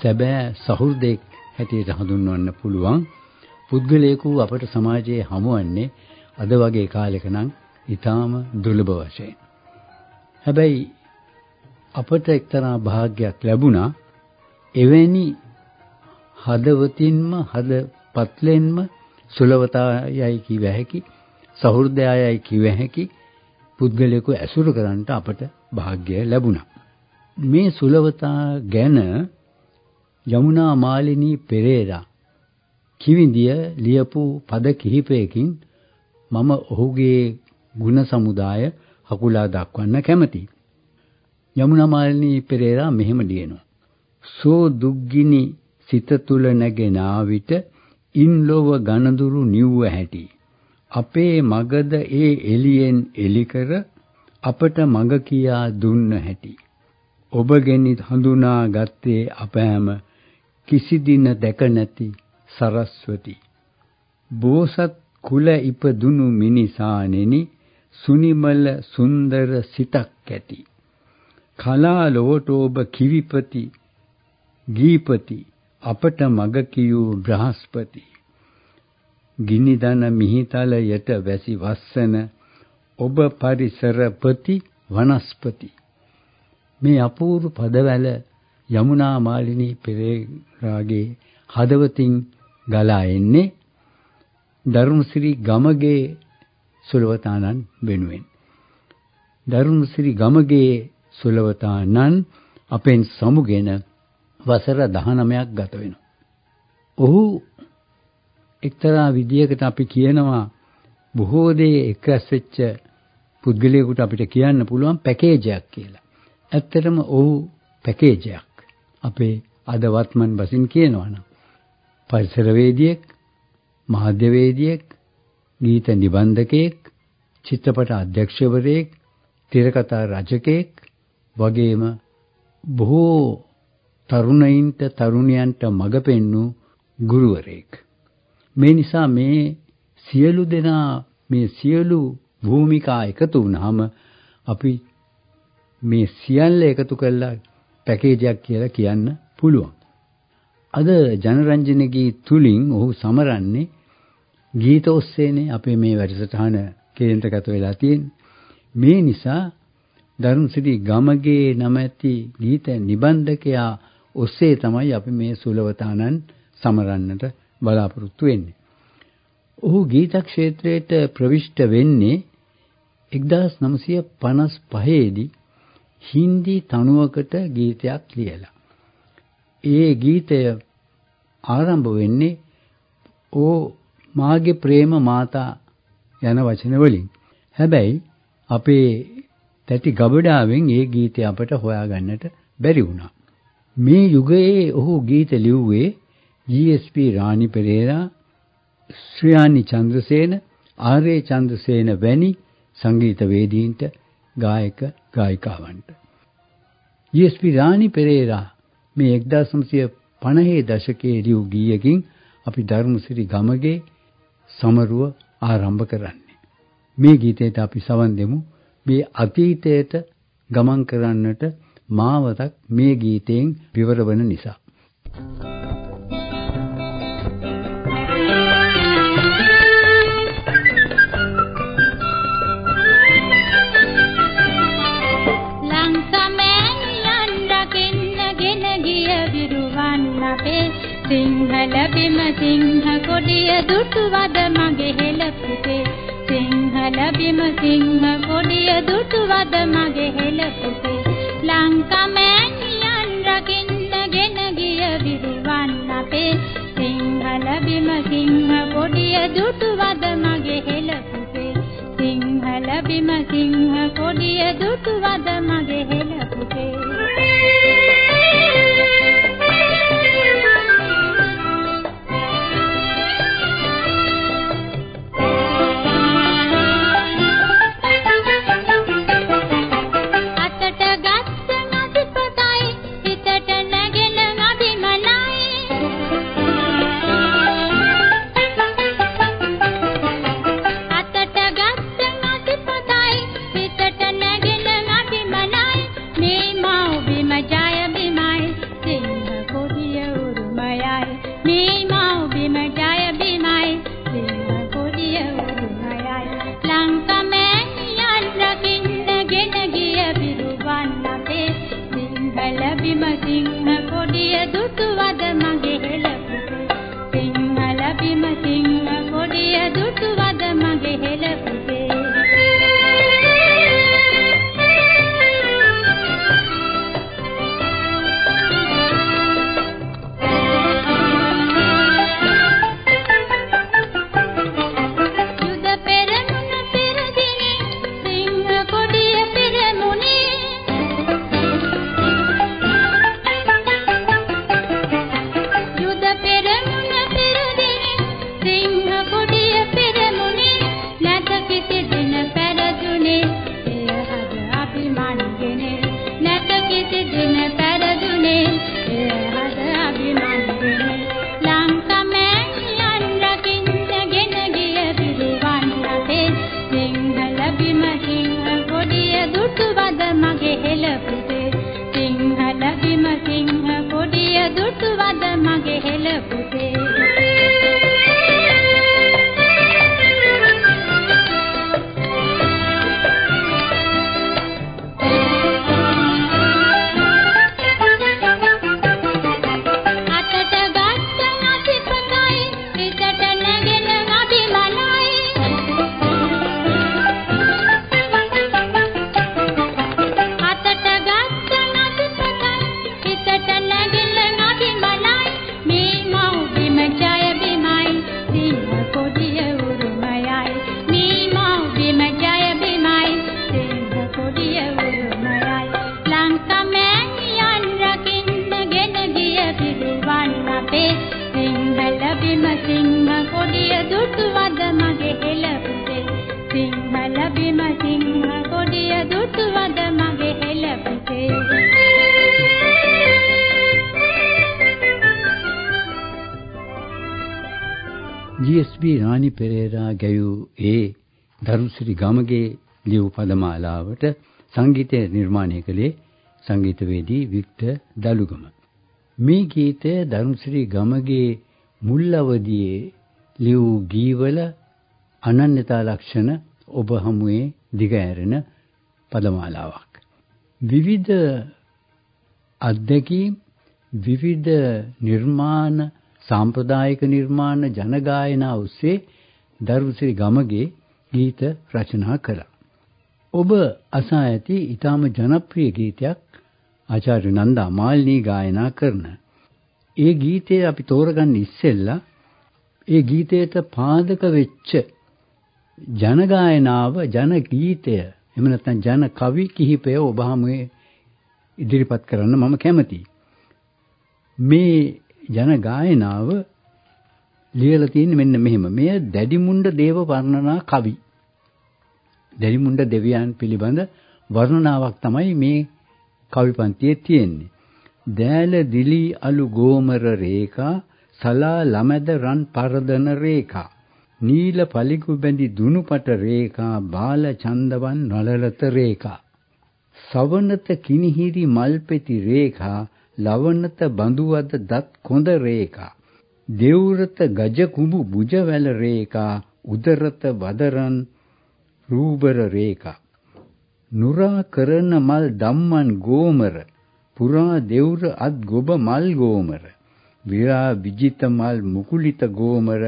සැබෑ සහෘදෙක් හැටියට හඳුන්වන්න පුළුවන් පුද්ගලයෙකු අපට සමාජයේ හමුවන්නේ අද වගේ කාලෙක නම් ඊටාම දුර්ලභ වශයෙන්. හැබැයි අපට එක්තරා භාග්යක් ලැබුණා එවැනි හදවතින්ම හදපත්ලෙන්ම සුලවතායයි කිව හැකි සහෘදයයයි කිව හැකි පුද්ගලයෙකු ඇසුරු කරන්නට අපට වාග්ය ලැබුණා. මේ සුලවතා ගැන යමුනා මාලිනී පෙරේරා කිවිඳිය ලියපු පද කිහිපයකින් මම ඔහුගේ ගුණ සමුදාය හකුලා දක්වන්න කැමතියි. යමුනා මාලිනී පෙරේරා මෙහෙම ලියනවා. සෝ දුක්ගිනි සිත තුල නැගෙන ආවිත ඉන් ලොව ගනදුරු නිව්ව හැටි. අපේ මගද ඒ එළියෙන් එලි කර අපට මග කියා දුන්න හැටි. ඔබගෙනි හඳුනා ගත්තේ අප හැම කිසි දින දැක නැති සරස්වති. බෝසත් කුල ඉපදුණු මිනිසානෙනි සුනිමල සුන්දර සිතක් ඇති. කලා ලොවට ඔබ කිවිපති ගීපති අපට මග කියූ බ්‍රහස්පති. ගිනිදන මිහිතලයට වැසි වස්සන ඔබ පරිසරපති වනස්පති. මේ අපූර්ව පදවැල යමුනා මාලිනී පෙරේරාගේ හදවතින් ගලා එන්නේ දරුණුසිරි ගමගේ සුලවතානන් වෙනුවෙන් දරුණුසිරි ගමගේ සුලවතානන් අපෙන් සමුගෙන වසර 19ක් ගත වෙනවා. ඔහු එක්තරා විදියකට අපි කියනවා බොහෝ දේ එක්රැස් වෙච්ච පුද්ගලයෙකුට අපිට කියන්න පුළුවන් පැකේජයක් කියලා. ඇත්තටම ඔහු පැකේජයක්. අපේ අද වත්මන් බසින් කියනවනම් පරිසරවේදියෙක්, මාධ්‍යවේදියෙක්, ගීත නිබන්ධකයෙක්, චිත්‍රපට අධ්‍යක්ෂවරයෙක්, තිරකථා රචකයෙක් වගේම බොහෝ තරුණයින්ට තරුණියන්ට මඟ පෙන්වූ ගුරුවරයෙක්. මේ නිසා මේ සියලු දෙනා මේ සියලු භූමිකා එකතු වුනහම අපි මේ සියල්ල එකතු කළා පැකේජයක් කියලා කියන්න පුළුවන්. අද ජනරන්ජනගේ තුලින් ඔහු සමරන්නේ ගීත ඔස්සේනේ අපේ මේ වැඩසටහන කේන්ද්‍රගත වෙලා තියෙන්නේ. මේ නිසා දරුණුසිරි ගමගේ නමැති ගීත නිබන්ධකයා ඔස්සේ තමයි අපි මේ සුලවතානන් සමරන්නට බලාපොරොත්තු වෙන්නේ. ඔහු ගීත ක්ෂේත්‍රයට ප්‍රවිෂ්ඨ වෙන්නේ 1955 දී හින්දි තනුවකට ගීතයක් ලියලා. ඒ ගීතය ආරම්භ වෙන්නේ ඕ මාගේ ප්‍රේම මාතා යන වචන වලින්. හැබැයි අපේ තැටි ගබඩාවෙන් ඒ ගීතය අපට හොයාගන්නට බැරි වුණා. මේ යුගයේ ඔහු ගීත ලිව්වේ GSP රාණි පෙරේරා, ශ්‍රියානි චන්ද්‍රසේන, ආරේ චන්ද්‍රසේන වැනි සංගීතවේදීන්ට ගායක ගායිකාවන්ට. GSP රාණි පෙරේරා මේ 1950 දශකයේ ලියු ගීයකින් අපි ධර්මසිරි ගමගේ සමරුව ආරම්භ කරන්නේ. මේ ගීතයට අපි සවන් දෙමු. මේ අතීතයට ගමන් කරන්නට මාවතක් මේ ගීතයෙන් විවර වන නිසා. සිංහල බිම සිංහ කොඩිය දුටුවද මගේ හෙළ පුතේ සිංහල බිම සිංහ කොඩිය දුටුවද මගේ හෙළ පුතේ ලංකමෑණියන් රකින්නගෙන ගිය විරුවන් අපේ. සිංහල බිම සිංහ කොඩිය දුටුවද මගේ හෙළ පුතේ සිංහල බිම සිංහ කොඩිය දුටුවද මගේ හෙළ පුතේ ජී.එස්.බී. රානි පෙරේරා ගැයූ ඒ දරුසිරි ගමගේ ලියු පදමාලාවට සංගීතය නිර්මාණය කළේ සංගීතවේදී වික්ටර් දලුගම. මේ ගීතය දරුසිරි ගමගේ මුල් අවදියේ ලියු ගීවල අනන්‍යතා ලක්ෂණ ඔබ හමුවේ දිග ඇරෙන පදමාලාවක්. විවිධ අත්දැකීම් විවිධ නිර්මාණ සාම්ප්‍රදායික නිර්මාණ ජනගායනා ඔස්සේ දරුසිරි ගමගේ ගීත රචනා කළා. ඔබ අසා ඇති ඊටාම ජනප්‍රිය ගීතයක් ආචාර්ය නන්දා මාල්නී ගායනා කරන. ඒ ගීතය අපි තෝරගන්න ඉස්සෙල්ලා ඒ ගීතයට පාදක වෙච්ච ජනගායනාව ජන ගීතය එහෙම නැත්නම් ජන කවි කිහිපය ඔබ හමුවේ ඉදිරිපත් කරන්න මම කැමතියි. මේ ජන ගායනාව ලියලා තියෙන්නේ මෙන්න මෙහෙම. මෙය දැඩිමුණ්ඩ දේව වර්ණනා කවි. දැඩිමුණ්ඩ දෙවියන් පිළිබඳ වර්ණනාවක් තමයි මේ කවි පන්තියේ තියෙන්නේ. දෑල දිලි අලු ගෝමර රේඛා සලා ළමැද රන් පරදන රේඛා නීල පලිගු බැඳි දුනුපට රේඛා බාල චන්දවන් නලලත රේඛා. සවනත කිනිහිරි මල්පෙති රේඛා ලවනත බඳුවද දත් කොඳ රේඛා. දෙව්රත ගජ කුඹු බුජවැල රේඛා උදරත වදරන් රූබර රේඛා. නුරා කරන මල් ධම්මන් ගෝමර පුරා දෙව්ර අත් ගොබ මල් ගෝමර. විරා විජිත මල් මුකුලිත ගෝමර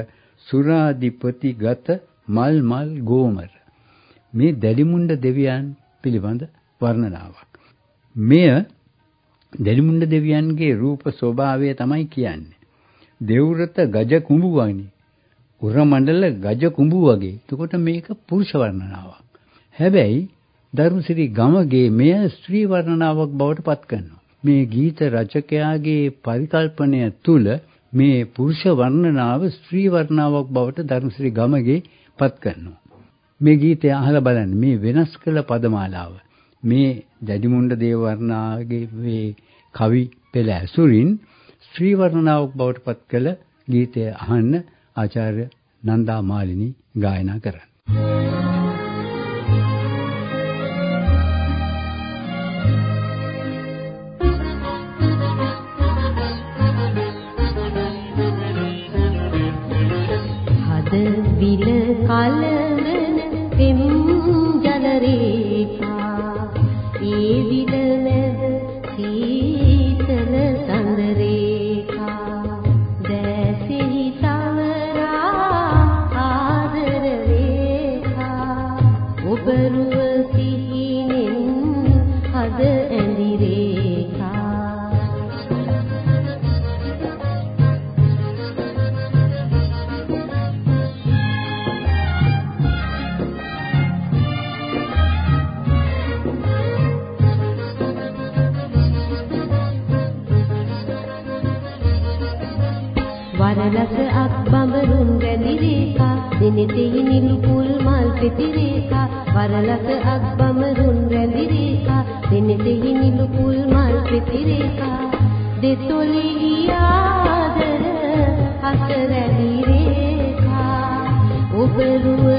සුරාධිපති ගත මල් මල් ගෝමර මේ දැලිමුණ්ඩ දෙවියන් පිළිබඳ වර්ණනාවක් මෙය දෙලිමුණ්ඩ දෙවියන්ගේ රූප ස්වභාවය තමයි කියන්නේ. දෙව්රත ගජ කුඹු වගේ. උර මණ්ඩල ගජ කුඹු වගේ. එතකොට මේක පුරුෂ වර්ණනාවක්. හැබැයි ධර්මසිරි ගමගේ මෙය ස්ත්‍රී වර්ණනාවක් බවට පත් කරනවා. මේ ගීත රචකයාගේ පරිකල්පනය තුල මේ පුරුෂ වර්ණනාව ස්ත්‍රී වර්ණනාවක් බවට ධර්මසිරි ගමගේ පත් කරනවා. මේ ගීතය අහලා බලන්න මේ වෙනස් කළ පදමාලාව මේ දැඩිමුණ්ඩ දේවවර්ණාගේ මේ කවි පෙළ ඇසුරින් ශ්‍රී වර්ණනාවක් බවට පත් කළ ගීතය අහන්න ආචාර්ය නන්දා මාලිනී ගායනා කරන්න. ඔබ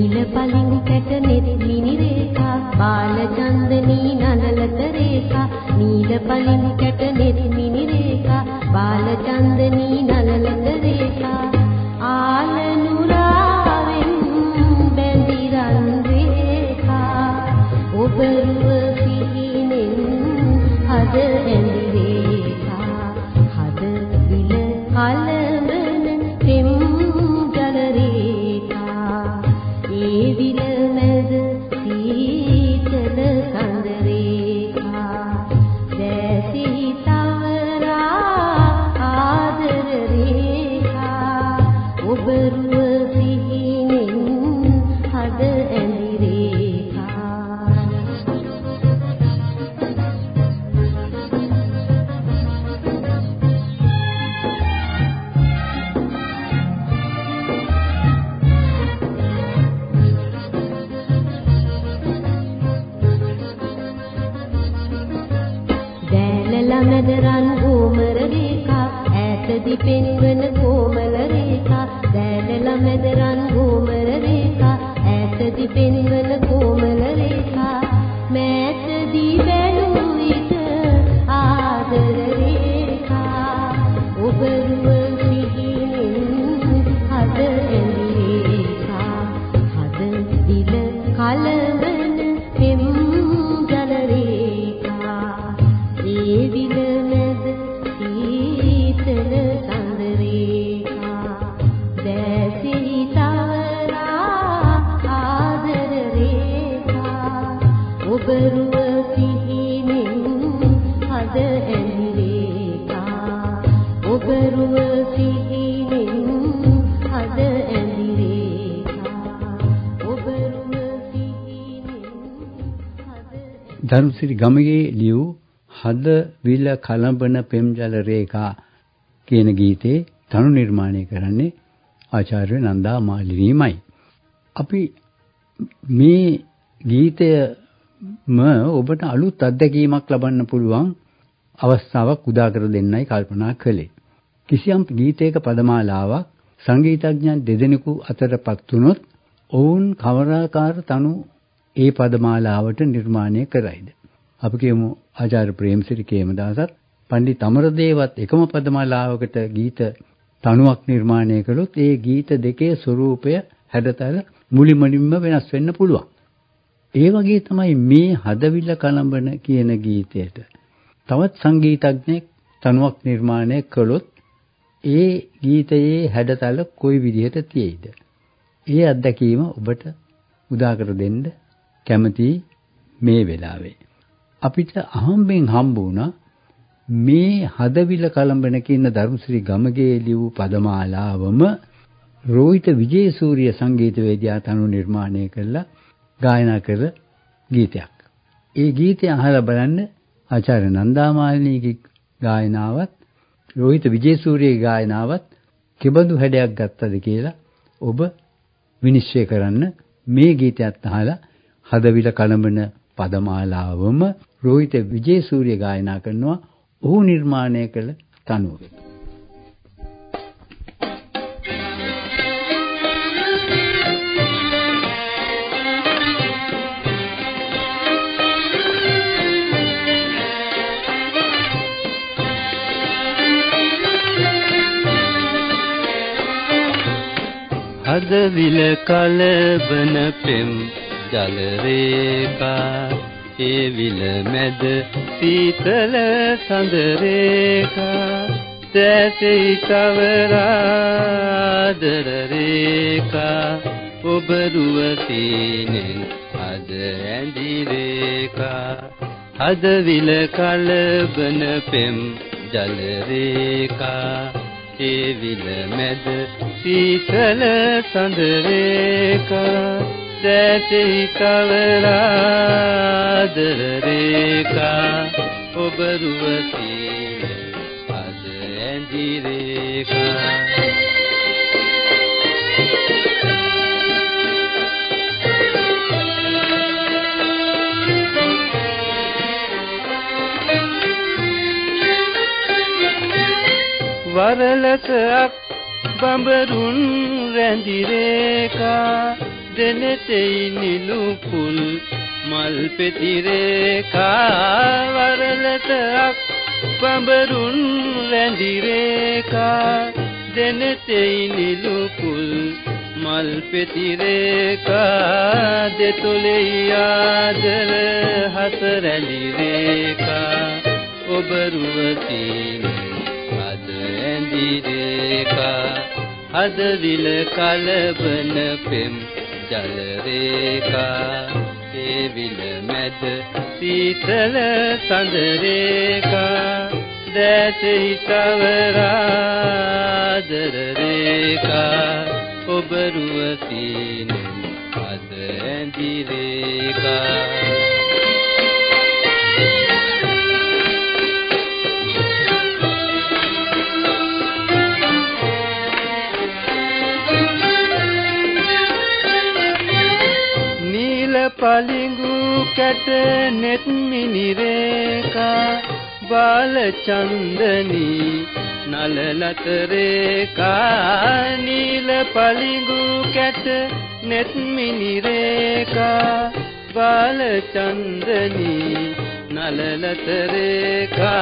නීල පලිඟු කැට නෙත් මිනි රේඛා බාල චන්දනී නනලත රේඛා. නීල පලිඟු කැට නෙත් මිනි රේඛා බාල චන්දනී ධර්මසිරි ගමගේ ලියූ හද විල කලඹන පෙම්ජල රේඛා කියන ගීතේ තනු නිර්මාණය කරන්නේ ආචාර්ය නන්දා මාලිනීමයි. අපි මේ ගීතයම ඔබට අලුත් අත්දැකීමක් ලබන්න පුළුවන් අවස්ථාවක් උදා කර දෙන්නයි කල්පනා කළේ. කිසියම් ගීතයක පදමාලාවක් සංගීතඥයන් දෙදෙනෙකු අතරපත් වුනොත් ඔවුන් කවරාකාර තනු ඒ පදමාලාවට නිර්මාණය කරයිද? අපි කියමු ආචාර්ය ප්‍රේමසිරි කේමදාසත් පණ්ඩිත අමරදේවත් එකම පදමාලාවකට ගීත තනුවක් නිර්මාණය කළොත් ඒ ගීත දෙකේ ස්වරූපය හැඩතල මුලින්මනින්ම වෙනස් වෙන්න පුළුවන්. ඒ වගේ තමයි මේ හදවිල්ල කලඹන කියන ගීතයට තවත් සංගීතඥයෙක් තනුවක් නිර්මාණය කළොත් ඒ ගීතයේ හැඩතල කොයි විදිහට තියෙයිද? ඒ අත්දැකීම ඔබට උදා කර දෙන්න කැමතියි මේ වෙලාවේ. අපිට අහම්බෙන් හම්බ වුණා මේ හදවිල කලඹන කියන ධර්මශ්‍රී ගමගේ ලියූ පදමාලාවම රෝහිත විජේසූරිය සංගීතවේදියා තනු නිර්මාණය කළා ගායනා කළ ගීතයක්. ඒ ගීතය අහලා බලන්න ආචාර්ය නන්දාමාලිනීගේ ගායනාවත් රෝහිත විජේසූරියගේ ගායනාවත් කෙබඳු හැඩයක් ගත්තද කියලා ඔබ විනිශ්චය කරන්න මේ ගීතයත් අහලා හදවිල කලඹන පදමාලාවම රෝහිත විජේසූරිය ගායනා කරනවා ඔහු නිර්මාණය කළ තනුව. හද විල කලබන පෙම් ජල රේඛා ඒ විල මැද සීතල සඳ රේඛා. දැසෙයි තවරාදර රේඛා. ඔබ රුව සීනෙන් අද ඇඳි රේඛා. හද විල කලබන පෙම් ජල රේඛා. ඒ විල මැද සීතල සඳ රේඛා. දැසෙයි කවරාදර රේඛා ඔබ රුවසීන අද ඇඳි රේඛා වරලසක් බඹරුන් රැඳි රේකා දෙනෙතෙයි නිලුපුල් මල් පෙති රේකා වරලසක් බඹරුන් රැඳි රේකා දෙනෙතෙයි නිලුපුල් මල් පෙති රේකා දෙතොලෙයි ආදර හත රැඳි රේකා ඔබ රුවතිනේ රේඛා හදවිල කලබන පෙම් ජල රේඛා ඒ විල මැද සීතල සඳ රේඛා දැසෙහි තවරාදර රේඛා ඔබ රුවතින අද ඇඳි රේඛා. පලිඟු කැට නෙත් මිනිරේකා බාල චන්දනී නලලත රේකා නීල පලිඟු කැට නෙත් මිනිරේකා බාල චන්දනී නලලත රේකා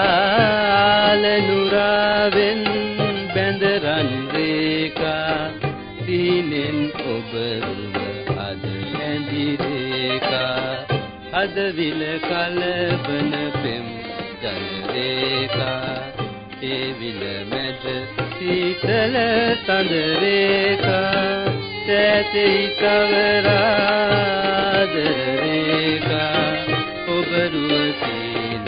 ලනුරාවෙන් බැඳරන් රේකා සීනෙන් ඔබ හදවිල කලබන පෙම් ජල රේඛා ඒ විල මැද සීතල තඳ රේඛා සැතෙහි තවරාද රේඛා ඔබ රුවසීන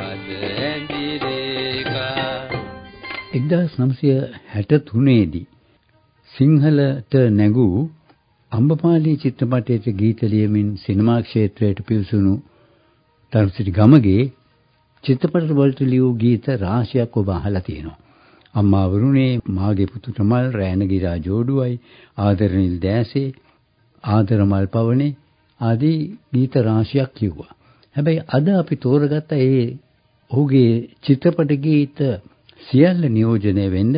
අද ඇඳි රේඛා 1963 දී සිංහලට නැගූ අම්බපාලී චිත්‍රපටයේ ගීත ලියමින් සිනමා ක්ෂේත්‍රයට පිවිසුණු තරුසිරි ගමගේ චිත්‍රපට වලට ලියූ ගීත රාශියක් ඔබ අහලා තියෙනවා. අම්මා වරුණේ මාගේ පුතුට මල් රෑනගිරා ජෝඩුවයි ආදරනිල් දෑසේ ආදරමල් පවනේ ආදී ගීත රාශියක් කිව්වා. හැබැයි අද අපි තෝරගත්ත ඒ ඔහුගේ චිත්‍රපට ගීත සියල්ල නියෝජනය වෙන්න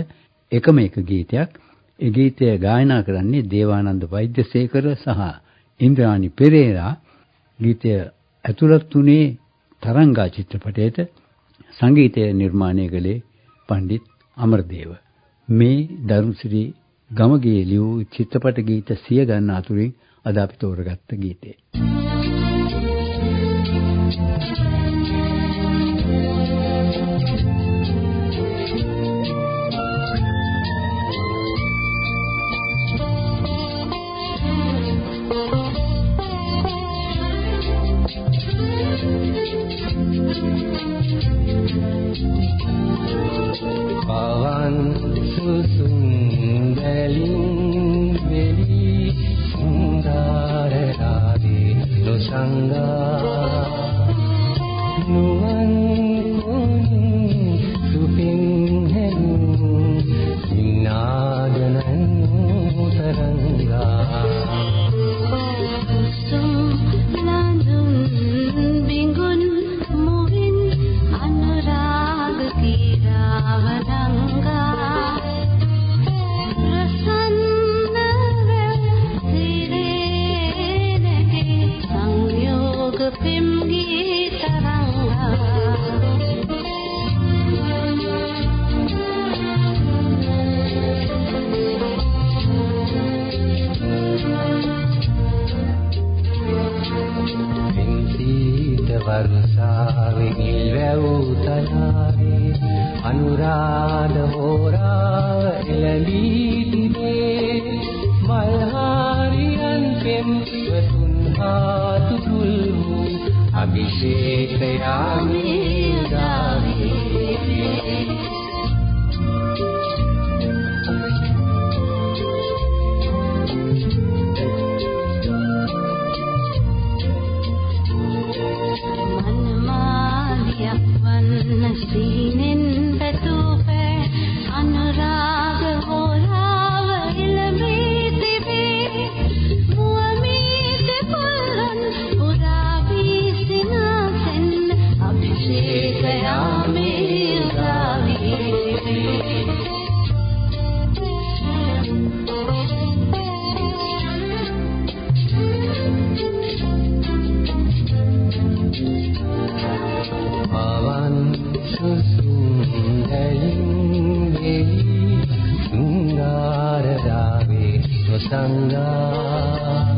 එකම එක ගීතයක් ඒ ගීතය ගායනා කරන්නේ දේවානන්ද වෛද්‍යසේකර සහ ඉන්ද්‍රානි පෙරේරා. ගීතය ඇතුළත් වුණේ තරංගා චිත්‍රපටයේට සංගීතය නිර්මාණය කළේ පණ්ඩිත් අමරදේව. මේ දරුසිරි ගමගේ ලියූ චිත්‍රපට ගීත සිය ගන්න අතුරින් අද අපි තෝරගත්ත ගීතය. पावना 伤啊。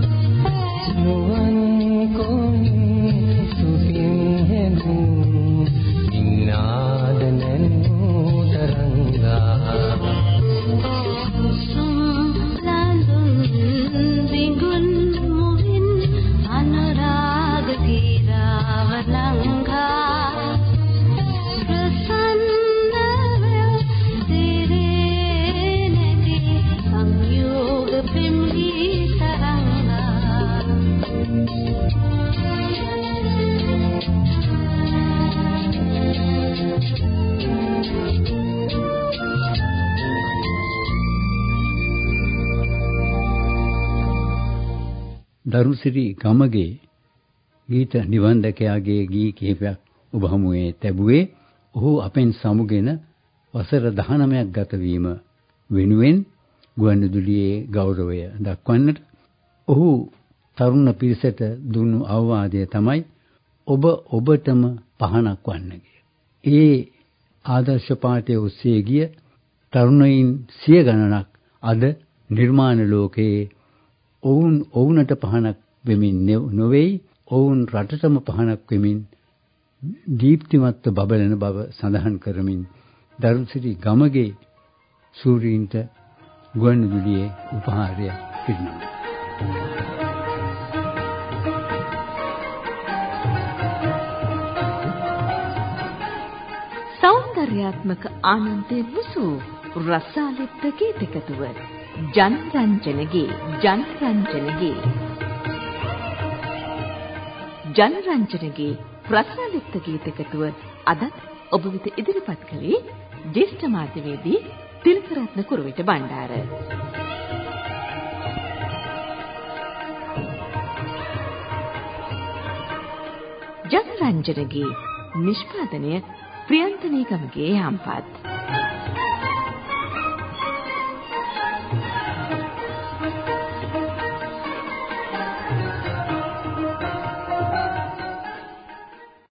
දරුසිරි ගමගේ ගීත නිබන්ධකයාගේ ගී කිහිපයක් ඔබ හමුවේ තැබුවේ ඔහු අපෙන් සමුගෙන වසර 19ක් ගත වීම වෙනුවෙන් ගුවන්විදුලියේ ගෞරවය දක්වන්නට ඔහු තරුණ පිරිසට දුන්නු අවවාදය තමයි ඔබ ඔබටම පහනක් වන්නගේ. ඒ ආදර්ශ පාඨය ඔස්සේ ගිය තරුණයින් සිය ගණනක් අද නිර්මාණ ලෝකයේ ඔවුන් ඔවුන්ට පහනක් වෙමින් නෙව- නොවේයි ඔවුන් රටටම පහනක් වෙමින් දීප්තිමත්ව බබලන බව සඳහන් කරමින් දරුසිරි ගමගේ සූරීන්ට ගුවන්විදුලියේ උපහාරය පිරිනමනවා. සෞන්දර්යාත්මක ආනන්දයේ මුසු රසාලිත් ගීතකතුව ජනරංජනගේ ජනරංජනගේ ජනරංජනගේ රසාලිත් ගීතකතුව අදත් ඔබ වෙත ඉදිරිපත් කළේ ජ්‍යෙෂ්ඨ මාධ්‍යවේදී තිලකරත්න කුරුවිට බණ්ඩාර. ජනරංජනගේ නිෂ්පාදනය ප්‍රියන්තනී ගමගේ යම්පත්